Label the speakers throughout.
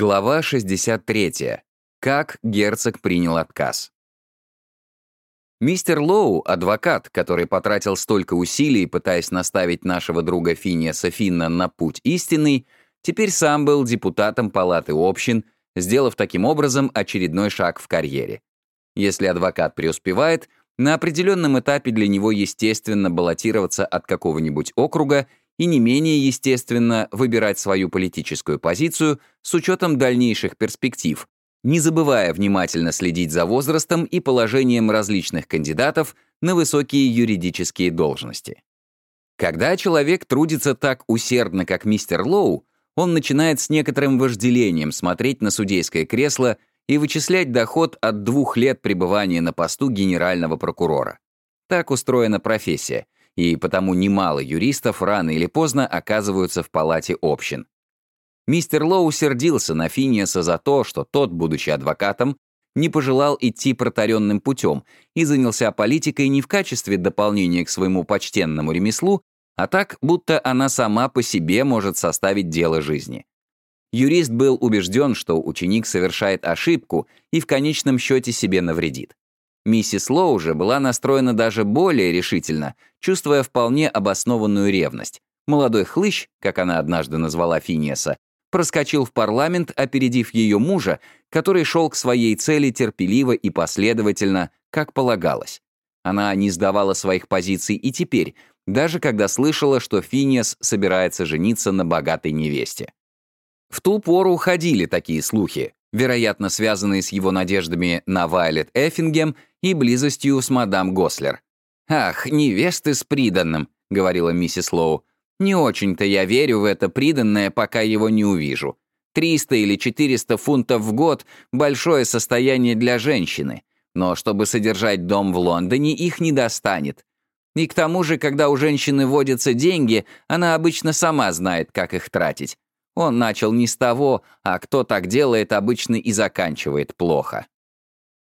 Speaker 1: Глава 63. Как герцог принял отказ. Мистер Лоу, адвокат, который потратил столько усилий, пытаясь наставить нашего друга Финиаса Финна на путь истинный, теперь сам был депутатом Палаты общин, сделав таким образом очередной шаг в карьере. Если адвокат преуспевает, на определенном этапе для него естественно баллотироваться от какого-нибудь округа и не менее естественно выбирать свою политическую позицию с учетом дальнейших перспектив, не забывая внимательно следить за возрастом и положением различных кандидатов на высокие юридические должности. Когда человек трудится так усердно, как мистер Лоу, он начинает с некоторым вожделением смотреть на судейское кресло и вычислять доход от двух лет пребывания на посту генерального прокурора. Так устроена профессия — и потому немало юристов рано или поздно оказываются в палате общин. Мистер Лоу сердился на Финиаса за то, что тот, будучи адвокатом, не пожелал идти протаренным путем и занялся политикой не в качестве дополнения к своему почтенному ремеслу, а так, будто она сама по себе может составить дело жизни. Юрист был убежден, что ученик совершает ошибку и в конечном счете себе навредит. Миссис Лоу же была настроена даже более решительно, чувствуя вполне обоснованную ревность. Молодой хлыщ, как она однажды назвала Финиаса, проскочил в парламент, опередив ее мужа, который шел к своей цели терпеливо и последовательно, как полагалось. Она не сдавала своих позиций и теперь, даже когда слышала, что Финиас собирается жениться на богатой невесте. В ту пору ходили такие слухи, вероятно, связанные с его надеждами на Вайлет Эффингем и близостью с мадам Гослер. «Ах, невесты с приданным», — говорила миссис Лоу. «Не очень-то я верю в это приданное, пока его не увижу. 300 или 400 фунтов в год — большое состояние для женщины, но чтобы содержать дом в Лондоне, их не достанет. И к тому же, когда у женщины водятся деньги, она обычно сама знает, как их тратить. Он начал не с того, а кто так делает, обычно и заканчивает плохо.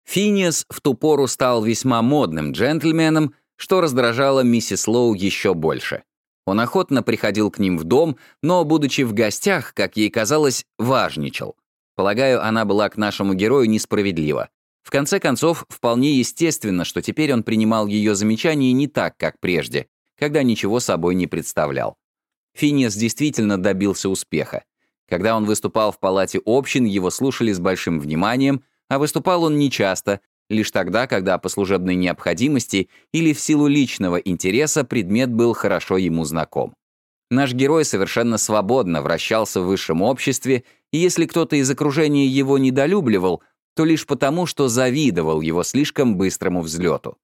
Speaker 1: Финиас в ту пору стал весьма модным джентльменом, что раздражало миссис Лоу еще больше. Он охотно приходил к ним в дом, но, будучи в гостях, как ей казалось, важничал. Полагаю, она была к нашему герою несправедлива. В конце концов, вполне естественно, что теперь он принимал ее замечания не так, как прежде, когда ничего собой не представлял. Финиас действительно добился успеха. Когда он выступал в палате общин, его слушали с большим вниманием, а выступал он нечасто, лишь тогда, когда по служебной необходимости или в силу личного интереса предмет был хорошо ему знаком. Наш герой совершенно свободно вращался в высшем обществе, и если кто-то из окружения его недолюбливал, то лишь потому, что завидовал его слишком быстрому взлету.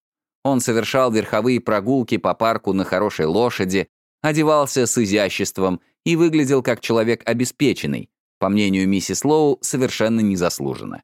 Speaker 1: Он совершал верховые прогулки по парку на хорошей лошади, одевался с изяществом и выглядел как человек обеспеченный, по мнению миссис Лоу, совершенно незаслуженно.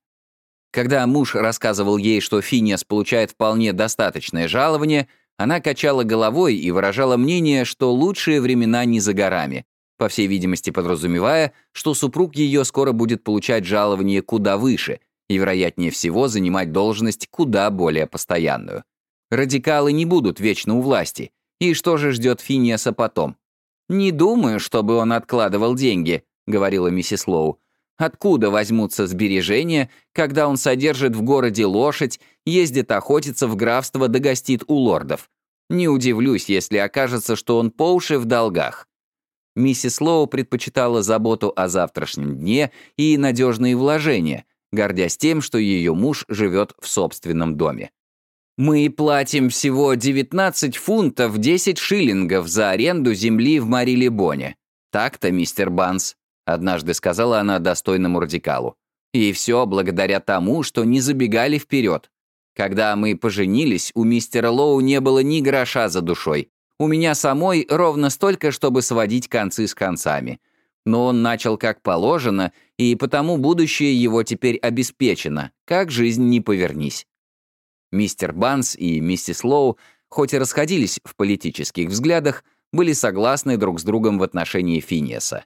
Speaker 1: Когда муж рассказывал ей, что Финиас получает вполне достаточное жалование, она качала головой и выражала мнение, что лучшие времена не за горами, по всей видимости подразумевая, что супруг ее скоро будет получать жалование куда выше и, вероятнее всего, занимать должность куда более постоянную. Радикалы не будут вечно у власти, и что же ждет Финиаса потом? «Не думаю, чтобы он откладывал деньги», — говорила миссис Лоу. «Откуда возьмутся сбережения, когда он содержит в городе лошадь, ездит охотиться в графство да гостит у лордов? Не удивлюсь, если окажется, что он по уши в долгах». Миссис Лоу предпочитала заботу о завтрашнем дне и надежные вложения, гордясь тем, что ее муж живет в собственном доме. Мы платим всего 19 фунтов 10 шиллингов за аренду земли в Марилебоне. Так-то, мистер Банс, однажды сказала она достойному радикалу. И все благодаря тому, что не забегали вперед. Когда мы поженились, у мистера Лоу не было ни гроша за душой. У меня самой ровно столько, чтобы сводить концы с концами. Но он начал как положено, и потому будущее его теперь обеспечено, как жизнь не повернись. Мистер Банс и миссис Лоу, хоть и расходились в политических взглядах, были согласны друг с другом в отношении Финиаса.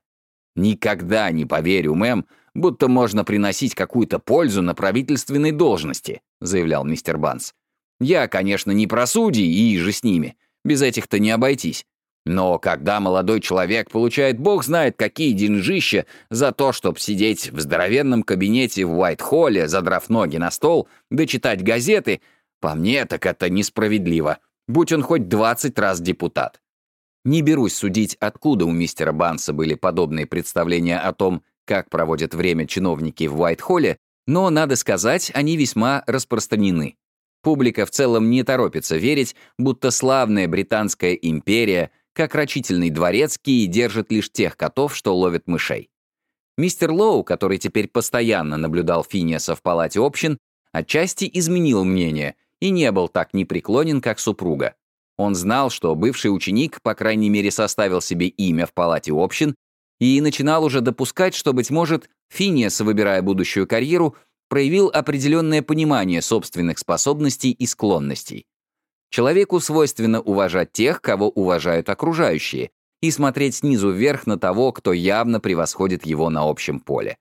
Speaker 1: «Никогда не поверю, мэм, будто можно приносить какую-то пользу на правительственной должности», заявлял мистер Банс. «Я, конечно, не про судей и же с ними. Без этих-то не обойтись. Но когда молодой человек получает бог знает какие деньжища за то, чтобы сидеть в здоровенном кабинете в Уайт-Холле, задрав ноги на стол, да читать газеты, по мне так это несправедливо, будь он хоть 20 раз депутат. Не берусь судить, откуда у мистера Банса были подобные представления о том, как проводят время чиновники в Уайт-Холле, но, надо сказать, они весьма распространены. Публика в целом не торопится верить, будто славная Британская империя — как рачительный дворецкий держит лишь тех котов, что ловят мышей. Мистер Лоу, который теперь постоянно наблюдал Финиаса в палате общин, отчасти изменил мнение и не был так непреклонен, как супруга. Он знал, что бывший ученик, по крайней мере, составил себе имя в палате общин и начинал уже допускать, что, быть может, Финиас, выбирая будущую карьеру, проявил определенное понимание собственных способностей и склонностей. Человеку свойственно уважать тех, кого уважают окружающие, и смотреть снизу вверх на того, кто явно превосходит его на общем поле.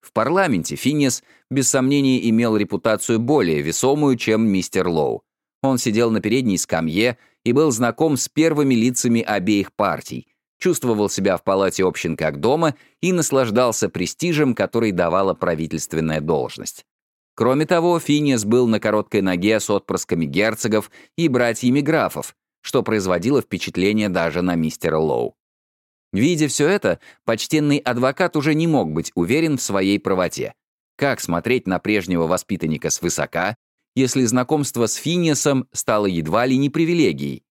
Speaker 1: В парламенте Финес, без сомнения, имел репутацию более весомую, чем мистер Лоу. Он сидел на передней скамье и был знаком с первыми лицами обеих партий, чувствовал себя в палате общин как дома и наслаждался престижем, который давала правительственная должность. Кроме того, Финиас был на короткой ноге с отпрысками герцогов и братьями графов, что производило впечатление даже на мистера Лоу. Видя все это, почтенный адвокат уже не мог быть уверен в своей правоте. Как смотреть на прежнего воспитанника свысока, если знакомство с Финиасом стало едва ли не привилегией?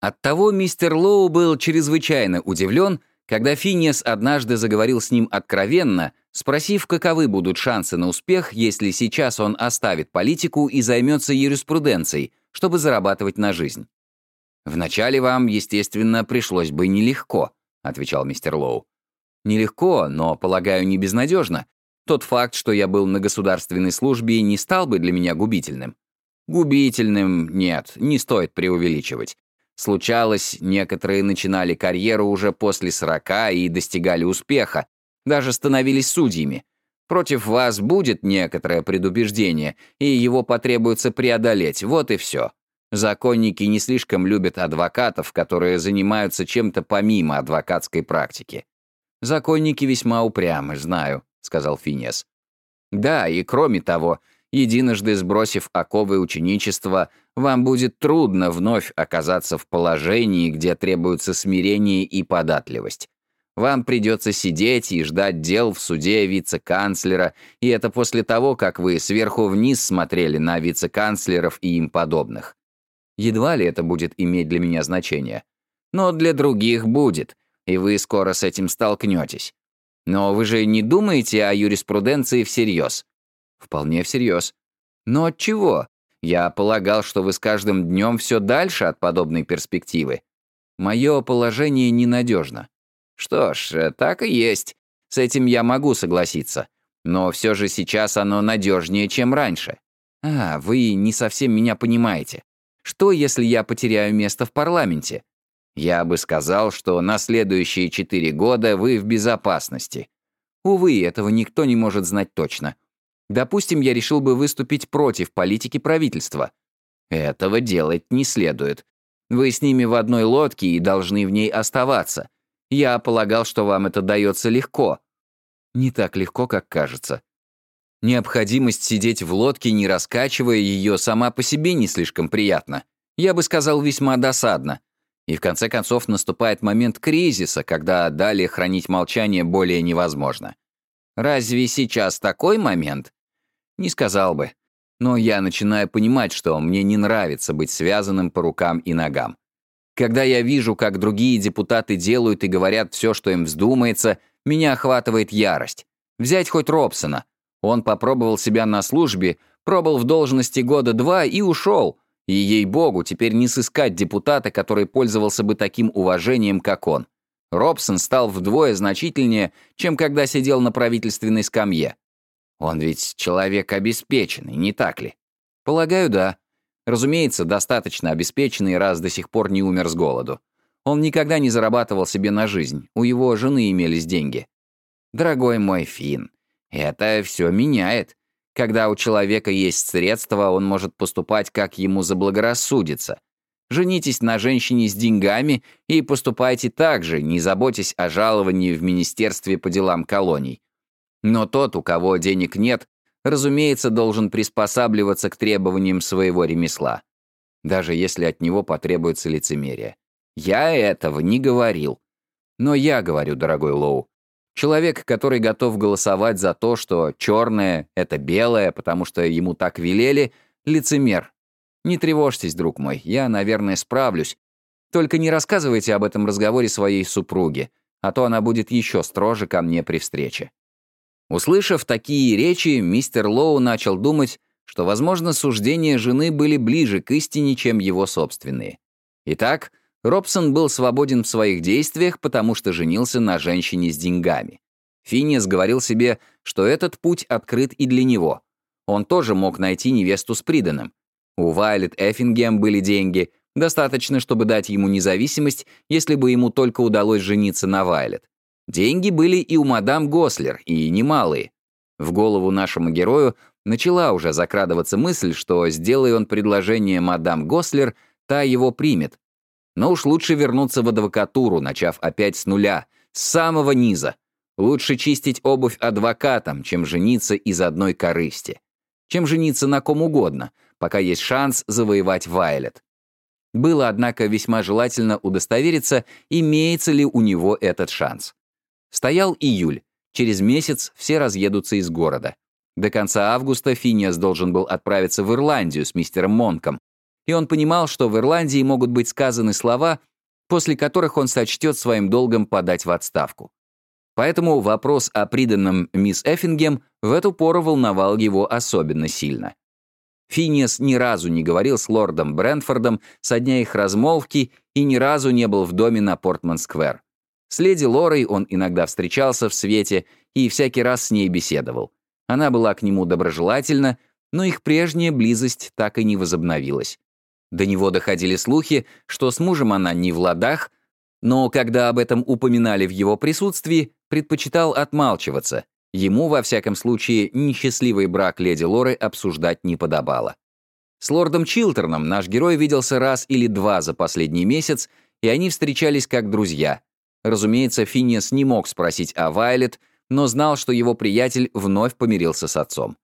Speaker 1: Оттого мистер Лоу был чрезвычайно удивлен, когда Финиас однажды заговорил с ним откровенно, спросив, каковы будут шансы на успех, если сейчас он оставит политику и займется юриспруденцией, чтобы зарабатывать на жизнь. «Вначале вам, естественно, пришлось бы нелегко», — отвечал мистер Лоу. «Нелегко, но, полагаю, не безнадежно. Тот факт, что я был на государственной службе, не стал бы для меня губительным». «Губительным нет, не стоит преувеличивать. Случалось, некоторые начинали карьеру уже после сорока и достигали успеха, даже становились судьями. Против вас будет некоторое предубеждение, и его потребуется преодолеть, вот и все. Законники не слишком любят адвокатов, которые занимаются чем-то помимо адвокатской практики. «Законники весьма упрямы, знаю», — сказал Финес. «Да, и кроме того, единожды сбросив оковы ученичества, вам будет трудно вновь оказаться в положении, где требуется смирение и податливость. Вам придется сидеть и ждать дел в суде вице-канцлера, и это после того, как вы сверху вниз смотрели на вице-канцлеров и им подобных. Едва ли это будет иметь для меня значение. Но для других будет, и вы скоро с этим столкнетесь. Но вы же не думаете о юриспруденции всерьез? Вполне всерьез. Но от чего? Я полагал, что вы с каждым днем все дальше от подобной перспективы. Мое положение ненадежно. Что ж, э, так и есть. С этим я могу согласиться. Но все же сейчас оно надежнее, чем раньше. А, вы не совсем меня понимаете. Что, если я потеряю место в парламенте? Я бы сказал, что на следующие четыре года вы в безопасности. Увы, этого никто не может знать точно. Допустим, я решил бы выступить против политики правительства. Этого делать не следует. Вы с ними в одной лодке и должны в ней оставаться. Я полагал, что вам это дается легко. Не так легко, как кажется. Необходимость сидеть в лодке, не раскачивая ее, сама по себе не слишком приятна. Я бы сказал, весьма досадно. И в конце концов наступает момент кризиса, когда далее хранить молчание более невозможно. Разве сейчас такой момент? Не сказал бы. Но я начинаю понимать, что мне не нравится быть связанным по рукам и ногам. Когда я вижу, как другие депутаты делают и говорят все, что им вздумается, меня охватывает ярость. Взять хоть Робсона. Он попробовал себя на службе, пробыл в должности года два и ушел. И, ей-богу, теперь не сыскать депутата, который пользовался бы таким уважением, как он. Робсон стал вдвое значительнее, чем когда сидел на правительственной скамье. Он ведь человек обеспеченный, не так ли? Полагаю, да. Разумеется, достаточно обеспеченный, раз до сих пор не умер с голоду. Он никогда не зарабатывал себе на жизнь, у его жены имелись деньги. Дорогой мой Финн, это все меняет. Когда у человека есть средства, он может поступать, как ему заблагорассудится. Женитесь на женщине с деньгами и поступайте так же, не заботясь о жаловании в Министерстве по делам колоний. Но тот, у кого денег нет, разумеется, должен приспосабливаться к требованиям своего ремесла. Даже если от него потребуется лицемерие. Я этого не говорил. Но я говорю, дорогой Лоу, человек, который готов голосовать за то, что черное — это белое, потому что ему так велели, лицемер, не тревожьтесь, друг мой, я, наверное, справлюсь. Только не рассказывайте об этом разговоре своей супруге, а то она будет еще строже ко мне при встрече». Услышав такие речи, мистер Лоу начал думать, что, возможно, суждения жены были ближе к истине, чем его собственные. Итак, Робсон был свободен в своих действиях, потому что женился на женщине с деньгами. Финиас говорил себе, что этот путь открыт и для него. Он тоже мог найти невесту с приданым. У Вайлет Эффингем были деньги, достаточно, чтобы дать ему независимость, если бы ему только удалось жениться на Вайлет. Деньги были и у мадам Гослер, и немалые. В голову нашему герою начала уже закрадываться мысль, что, сделай он предложение мадам Гослер, та его примет. Но уж лучше вернуться в адвокатуру, начав опять с нуля, с самого низа. Лучше чистить обувь адвокатам, чем жениться из одной корысти. Чем жениться на ком угодно — пока есть шанс завоевать Вайлет. Было, однако, весьма желательно удостовериться, имеется ли у него этот шанс. Стоял июль. Через месяц все разъедутся из города. До конца августа Финиас должен был отправиться в Ирландию с мистером Монком, и он понимал, что в Ирландии могут быть сказаны слова, после которых он сочтет своим долгом подать в отставку. Поэтому вопрос о приданном мисс Эффингем в эту пору волновал его особенно сильно. Финиас ни разу не говорил с лордом Брентфордом со дня их размолвки и ни разу не был в доме на Портман-сквер. С леди Лорой он иногда встречался в свете и всякий раз с ней беседовал. Она была к нему доброжелательна, но их прежняя близость так и не возобновилась. До него доходили слухи, что с мужем она не в ладах, но когда об этом упоминали в его присутствии, предпочитал отмалчиваться Ему, во всяком случае, несчастливый брак леди Лоры обсуждать не подобало. С лордом Чилтерном наш герой виделся раз или два за последний месяц, и они встречались как друзья. Разумеется, Финиас не мог спросить о Вайлет, но знал, что его приятель вновь помирился с отцом.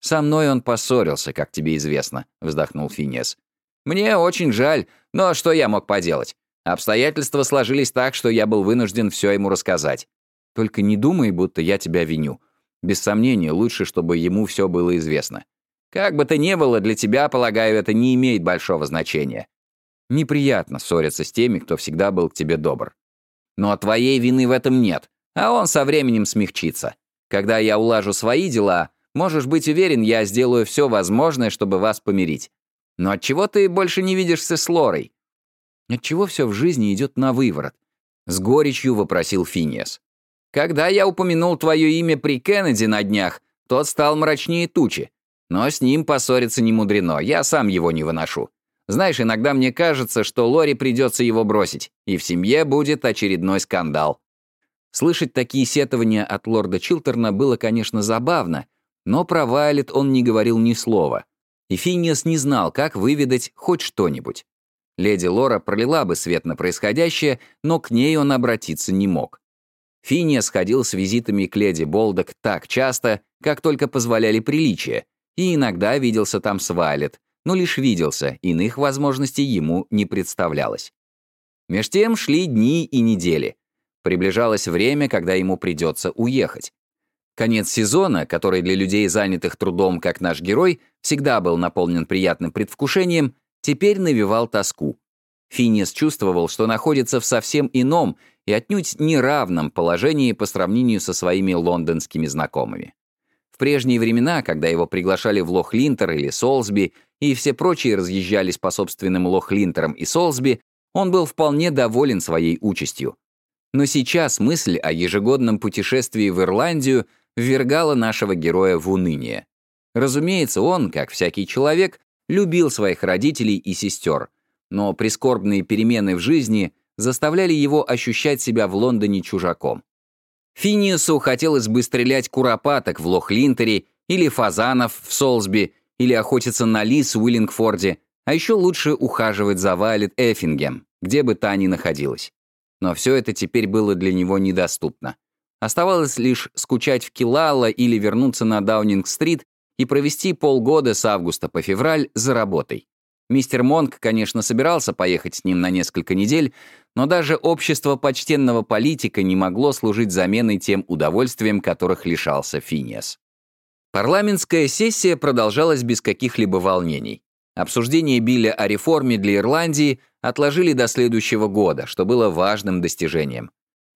Speaker 1: «Со мной он поссорился, как тебе известно», — вздохнул Финиас. «Мне очень жаль, но что я мог поделать? Обстоятельства сложились так, что я был вынужден все ему рассказать. Только не думай, будто я тебя виню. Без сомнения, лучше, чтобы ему все было известно. Как бы то ни было, для тебя, полагаю, это не имеет большого значения. Неприятно ссориться с теми, кто всегда был к тебе добр. Но твоей вины в этом нет, а он со временем смягчится. Когда я улажу свои дела, можешь быть уверен, я сделаю все возможное, чтобы вас помирить. Но отчего ты больше не видишься с Лорой? Отчего все в жизни идет на выворот? С горечью вопросил Финиас. Когда я упомянул твое имя при Кеннеди на днях, тот стал мрачнее тучи. Но с ним поссориться не мудрено, я сам его не выношу. Знаешь, иногда мне кажется, что Лори придется его бросить, и в семье будет очередной скандал. Слышать такие сетования от лорда Чилтерна было, конечно, забавно, но про Вайлет он не говорил ни слова. И Финиас не знал, как выведать хоть что-нибудь. Леди Лора пролила бы свет на происходящее, но к ней он обратиться не мог. Финия сходил с визитами к леди Болдок так часто, как только позволяли приличия, и иногда виделся там с Вайлет, но лишь виделся, иных возможностей ему не представлялось. Меж тем шли дни и недели. Приближалось время, когда ему придется уехать. Конец сезона, который для людей, занятых трудом, как наш герой, всегда был наполнен приятным предвкушением, теперь навевал тоску. Финиас чувствовал, что находится в совсем ином и отнюдь неравном положении по сравнению со своими лондонскими знакомыми. В прежние времена, когда его приглашали в Лох-Линтер или Солсби, и все прочие разъезжались по собственным Лох-Линтерам и Солсби, он был вполне доволен своей участью. Но сейчас мысль о ежегодном путешествии в Ирландию ввергала нашего героя в уныние. Разумеется, он, как всякий человек, любил своих родителей и сестер, но прискорбные перемены в жизни заставляли его ощущать себя в Лондоне чужаком. Финиусу хотелось бы стрелять куропаток в Лох-Линтере или фазанов в Солсби, или охотиться на лис в Уиллингфорде, А еще лучше ухаживать за Вайлет Эффингем, где бы та ни находилась. Но все это теперь было для него недоступно. Оставалось лишь скучать в Килала или вернуться на Даунинг-стрит и провести полгода с августа по февраль за работой. Мистер Монк, конечно, собирался поехать с ним на несколько недель, но даже общество почтенного политика не могло служить заменой тем удовольствиям, которых лишался Финиас. Парламентская сессия продолжалась без каких-либо волнений. Обсуждение Билля о реформе для Ирландии отложили до следующего года, что было важным достижением.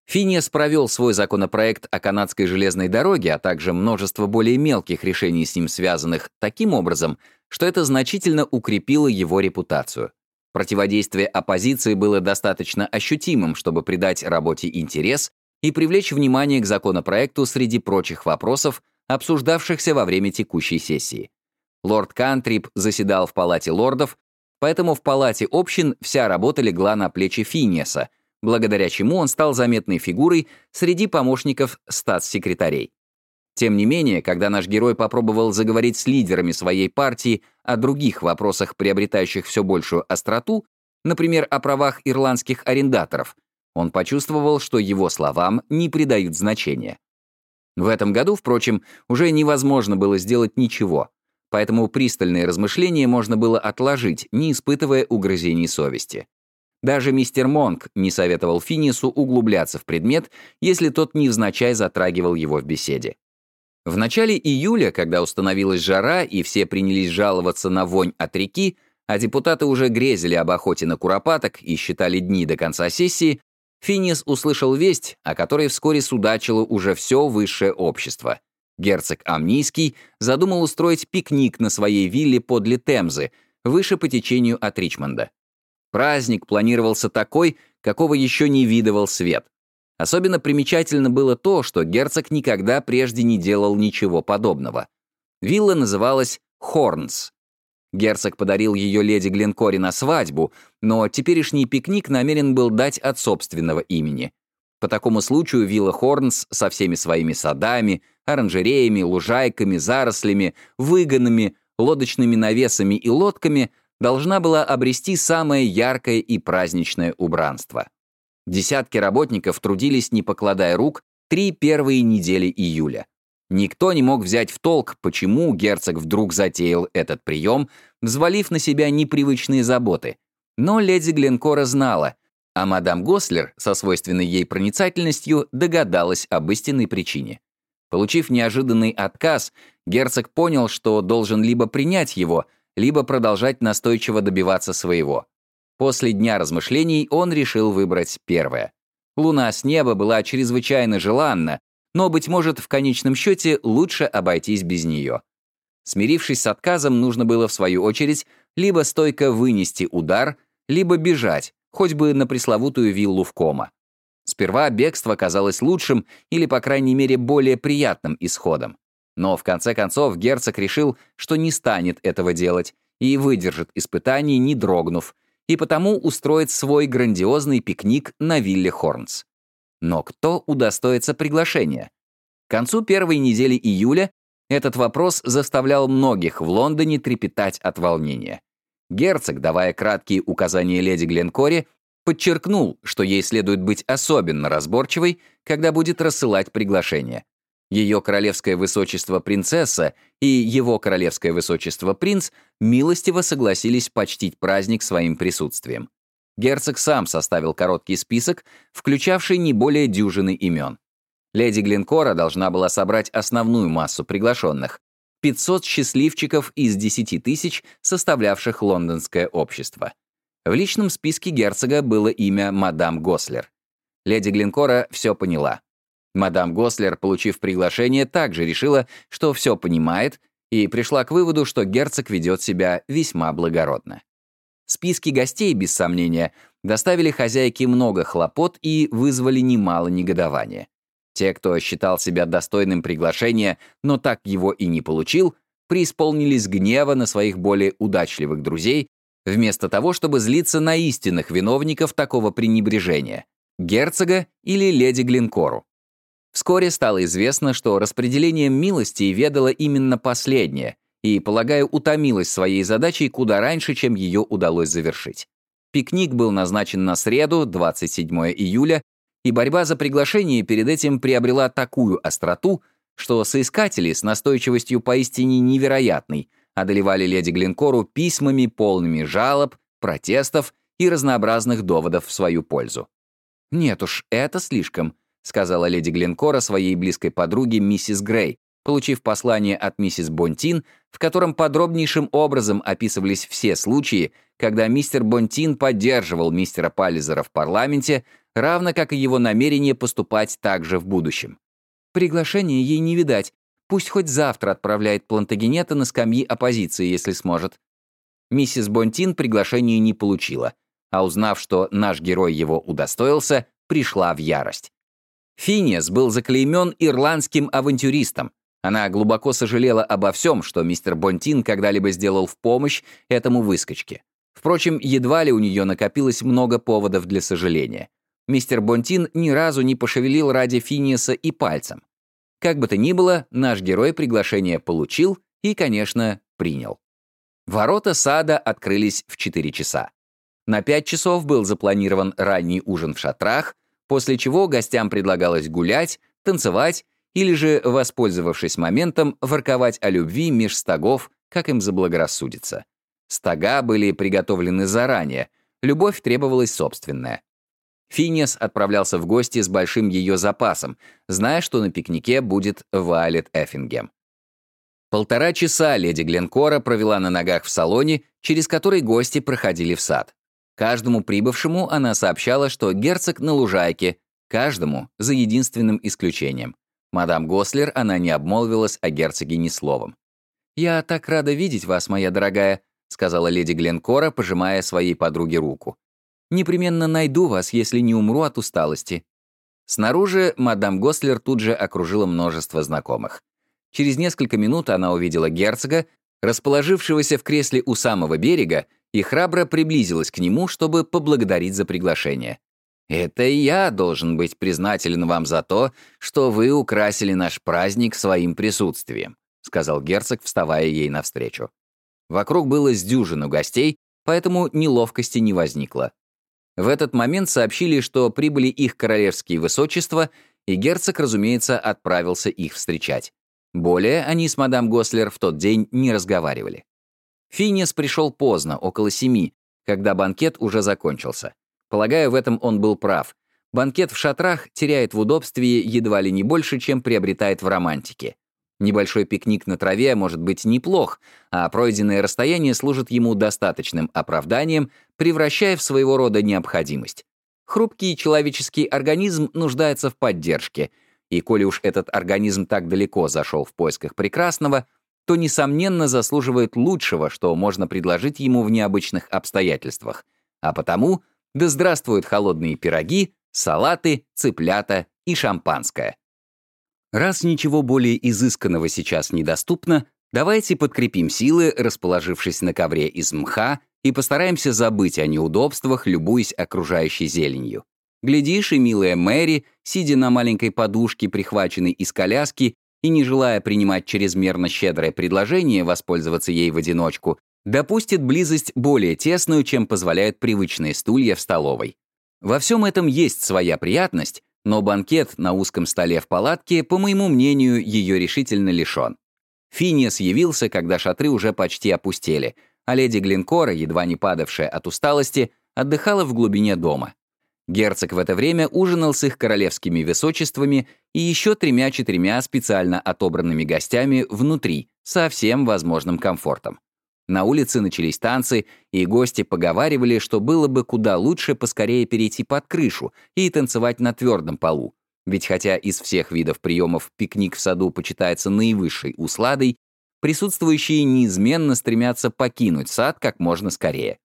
Speaker 1: Финиас провел свой законопроект о канадской железной дороге, а также множество более мелких решений с ним связанных таким образом, что это значительно укрепило его репутацию. Противодействие оппозиции было достаточно ощутимым, чтобы придать работе интерес и привлечь внимание к законопроекту среди прочих вопросов, обсуждавшихся во время текущей сессии. Лорд Кантрип заседал в Палате лордов, поэтому в Палате общин вся работа легла на плечи Финиаса, благодаря чему он стал заметной фигурой среди помощников статс-секретарей. Тем не менее, когда наш герой попробовал заговорить с лидерами своей партии о других вопросах, приобретающих все большую остроту, например, о правах ирландских арендаторов, он почувствовал, что его словам не придают значения. В этом году, впрочем, уже невозможно было сделать ничего, поэтому пристальные размышления можно было отложить, не испытывая угрызений совести. Даже мистер Монк не советовал Финису углубляться в предмет, если тот невзначай затрагивал его в беседе. В начале июля, когда установилась жара и все принялись жаловаться на вонь от реки, а депутаты уже грезили об охоте на куропаток и считали дни до конца сессии, Финис услышал весть, о которой вскоре судачило уже все высшее общество. Герцог Амнийский задумал устроить пикник на своей вилле подле Темзы, выше по течению от Ричмонда. Праздник планировался такой, какого еще не видывал свет. Особенно примечательно было то, что герцог никогда прежде не делал ничего подобного. Вилла называлась «Хорнс». Герцог подарил ее леди Гленкоре на свадьбу, но теперешний пикник намерен был дать от собственного имени. По такому случаю вилла Хорнс со всеми своими садами, оранжереями, лужайками, зарослями, выгонами, лодочными навесами и лодками должна была обрести самое яркое и праздничное убранство. Десятки работников трудились, не покладая рук, три первые недели июля. Никто не мог взять в толк, почему герцог вдруг затеял этот прием, взвалив на себя непривычные заботы. Но леди Гленкора знала, а мадам Гослер, со свойственной ей проницательностью, догадалась об истинной причине. Получив неожиданный отказ, герцог понял, что должен либо принять его, либо продолжать настойчиво добиваться своего. После дня размышлений он решил выбрать первое. Луна с неба была чрезвычайно желанна, но, быть может, в конечном счете лучше обойтись без нее. Смирившись с отказом, нужно было, в свою очередь, либо стойко вынести удар, либо бежать, хоть бы на пресловутую виллу в Кома. Сперва бегство казалось лучшим или, по крайней мере, более приятным исходом. Но, в конце концов, герцог решил, что не станет этого делать и выдержит испытаний, не дрогнув, и потому устроит свой грандиозный пикник на вилле Хорнс. Но кто удостоится приглашения? К концу первой недели июля этот вопрос заставлял многих в Лондоне трепетать от волнения. Герцог, давая краткие указания леди Гленкоре, подчеркнул, что ей следует быть особенно разборчивой, когда будет рассылать приглашения. Ее королевское высочество принцесса и его королевское высочество принц милостиво согласились почтить праздник своим присутствием. Герцог сам составил короткий список, включавший не более дюжины имен. Леди Глинкора должна была собрать основную массу приглашенных — 500 счастливчиков из 10 тысяч, составлявших лондонское общество. В личном списке герцога было имя мадам Гослер. Леди Глинкора все поняла. Мадам Гослер, получив приглашение, также решила, что все понимает, и пришла к выводу, что герцог ведет себя весьма благородно. Списки гостей, без сомнения, доставили хозяйке много хлопот и вызвали немало негодования. Те, кто считал себя достойным приглашения, но так его и не получил, преисполнились гнева на своих более удачливых друзей, вместо того, чтобы злиться на истинных виновников такого пренебрежения — герцога или леди Глинкору. Вскоре стало известно, что распределением милости ведала именно последняя, и, полагаю, утомилась своей задачей куда раньше, чем ее удалось завершить. Пикник был назначен на среду, 27 июля, и борьба за приглашение перед этим приобрела такую остроту, что соискатели с настойчивостью поистине невероятной одолевали леди Глинкору письмами, полными жалоб, протестов и разнообразных доводов в свою пользу. «Нет уж, это слишком», — сказала леди Глинкора своей близкой подруге миссис Грей, получив послание от миссис Бонтин, в котором подробнейшим образом описывались все случаи, когда мистер Бонтин поддерживал мистера Паллизера в парламенте, равно как и его намерение поступать так же в будущем. Приглашение ей не видать. Пусть хоть завтра отправляет Плантагенета на скамьи оппозиции, если сможет. Миссис Бонтин приглашение не получила, а узнав, что наш герой его удостоился, пришла в ярость. Финиас был заклеймен ирландским авантюристом. Она глубоко сожалела обо всем, что мистер Бонтин когда-либо сделал в помощь этому выскочке. Впрочем, едва ли у нее накопилось много поводов для сожаления. Мистер Бонтин ни разу не пошевелил ради Финиаса и пальцем. Как бы то ни было, наш герой приглашение получил и, конечно, принял. Ворота сада открылись в 4 часа. На 5 часов был запланирован ранний ужин в шатрах, после чего гостям предлагалось гулять, танцевать или же, воспользовавшись моментом, ворковать о любви меж стогов, как им заблагорассудится. Стога были приготовлены заранее, любовь требовалась собственная. Финиас отправлялся в гости с большим ее запасом, зная, что на пикнике будет Вайлет Эффингем. Полтора часа леди Гленкора провела на ногах в салоне, через который гости проходили в сад. Каждому прибывшему она сообщала, что герцог на лужайке, каждому, за единственным исключением. Мадам Гослер она не обмолвилась о герцоге ни словом. «Я так рада видеть вас, моя дорогая», — сказала леди Гленкора, пожимая своей подруге руку. Непременно найду вас, если не умру от усталости». Снаружи мадам Гослер тут же окружила множество знакомых. Через несколько минут она увидела герцога, расположившегося в кресле у самого берега, и храбро приблизилась к нему, чтобы поблагодарить за приглашение. «Это я должен быть признателен вам за то, что вы украсили наш праздник своим присутствием», сказал герцог, вставая ей навстречу. Вокруг было с дюжину гостей, поэтому неловкости не возникло. В этот момент сообщили, что прибыли их королевские высочества, и герцог, разумеется, отправился их встречать. Более они с мадам Гослер в тот день не разговаривали. Финиас пришел поздно, около семи, когда банкет уже закончился. Полагаю, в этом он был прав. Банкет в шатрах теряет в удобстве едва ли не больше, чем приобретает в романтике. Небольшой пикник на траве может быть неплох, а пройденное расстояние служит ему достаточным оправданием, превращая в своего рода необходимость. Хрупкий человеческий организм нуждается в поддержке, и коли уж этот организм так далеко зашел в поисках прекрасного, то, несомненно, заслуживает лучшего, что можно предложить ему в необычных обстоятельствах. А потому да здравствуют холодные пироги, салаты, цыплята и шампанское. Раз ничего более изысканного сейчас недоступно, давайте подкрепим силы, расположившись на ковре из мха, и постараемся забыть о неудобствах, любуясь окружающей зеленью. Глядишь, и милая Мэри, сидя на маленькой подушке, прихваченной из коляски, и не желая принимать чрезмерно щедрое предложение воспользоваться ей в одиночку, допустит близость более тесную, чем позволяют привычные стулья в столовой. Во всем этом есть своя приятность, но банкет на узком столе в палатке, по моему мнению, ее решительно лишен. Финиас явился, когда шатры уже почти опустели, а леди Глинкора, едва не падавшая от усталости, отдыхала в глубине дома. Герцог в это время ужинал с их королевскими высочествами и еще тремя-четырьмя специально отобранными гостями внутри, со всем возможным комфортом. На улице начались танцы, и гости поговаривали, что было бы куда лучше поскорее перейти под крышу и танцевать на твердом полу. Ведь хотя из всех видов приемов пикник в саду почитается наивысшей усладой, присутствующие неизменно стремятся покинуть сад как можно скорее.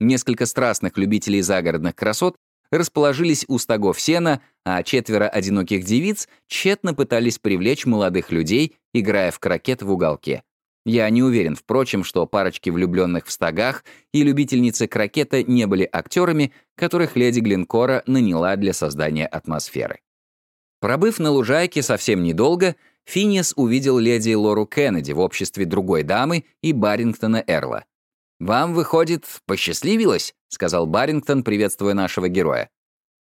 Speaker 1: Несколько страстных любителей загородных красот расположились у стогов сена, а четверо одиноких девиц тщетно пытались привлечь молодых людей, играя в крокет в уголке. Я не уверен, впрочем, что парочки влюбленных в стогах и любительницы крокета не были актерами, которых леди Глинкора наняла для создания атмосферы. Пробыв на лужайке совсем недолго, Финиас увидел леди Лору Кеннеди в обществе другой дамы и Барингтона Эрла. «Вам, выходит, посчастливилось?» — сказал Барингтон, приветствуя нашего героя.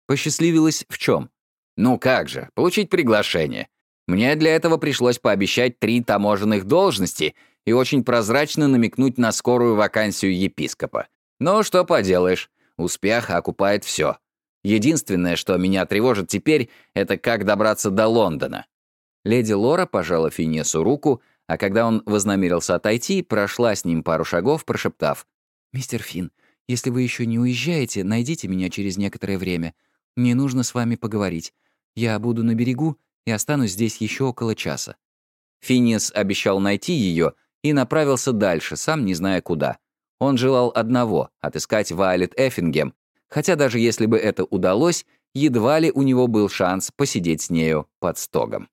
Speaker 1: «Посчастливилось в чем?» «Ну как же, получить приглашение. Мне для этого пришлось пообещать три таможенных должности и очень прозрачно намекнуть на скорую вакансию епископа. Но что поделаешь, успех окупает все. Единственное, что меня тревожит теперь, это как добраться до Лондона. Леди Лора пожала Финесу руку, а когда он вознамерился отойти, прошла с ним пару шагов, прошептав. «Мистер Финн, если вы еще не уезжаете, найдите меня через некоторое время. Мне нужно с вами поговорить. Я буду на берегу и останусь здесь еще около часа». Финиас обещал найти ее и направился дальше, сам не зная куда. Он желал одного — отыскать Вайлет Эффингем, хотя даже если бы это удалось, едва ли у него был шанс посидеть с нею под стогом.